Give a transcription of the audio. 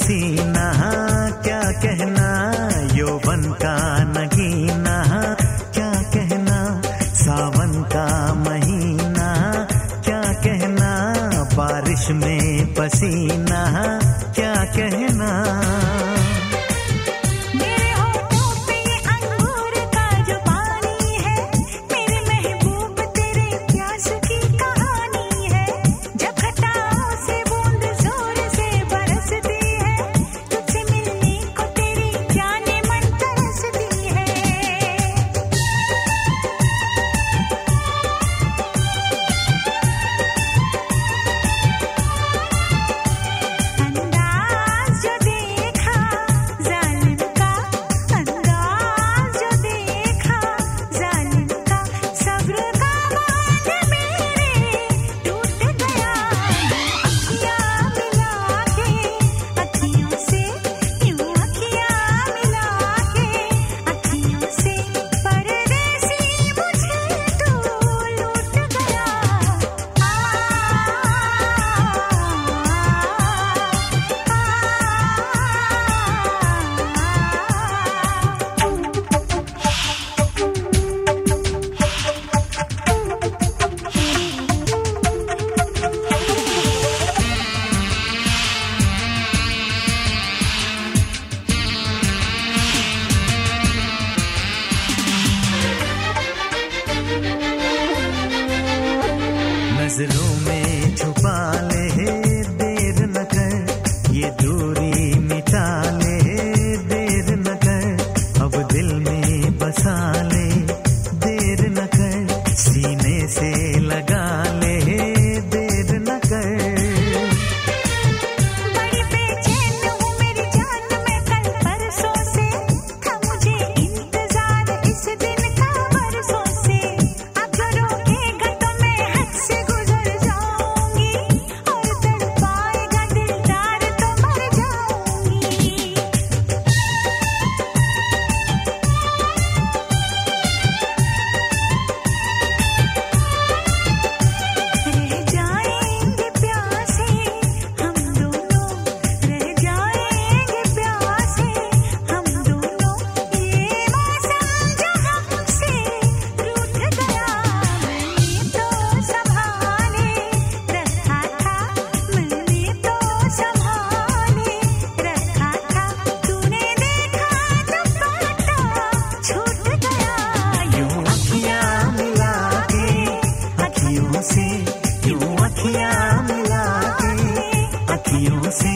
हसीना क्या कहना? यौवन का नगीना, क्या कहना? सावन का महीना, क्या कहना? बारिश में पसीना, क्या कहना? नज़रों में छुपा ले, देर न कर, ये दूरी मिटा ले, देर न कर, अब दिल में बसा ले, देर न कर, सीने से लगा अखियाँ मिला के अखियों से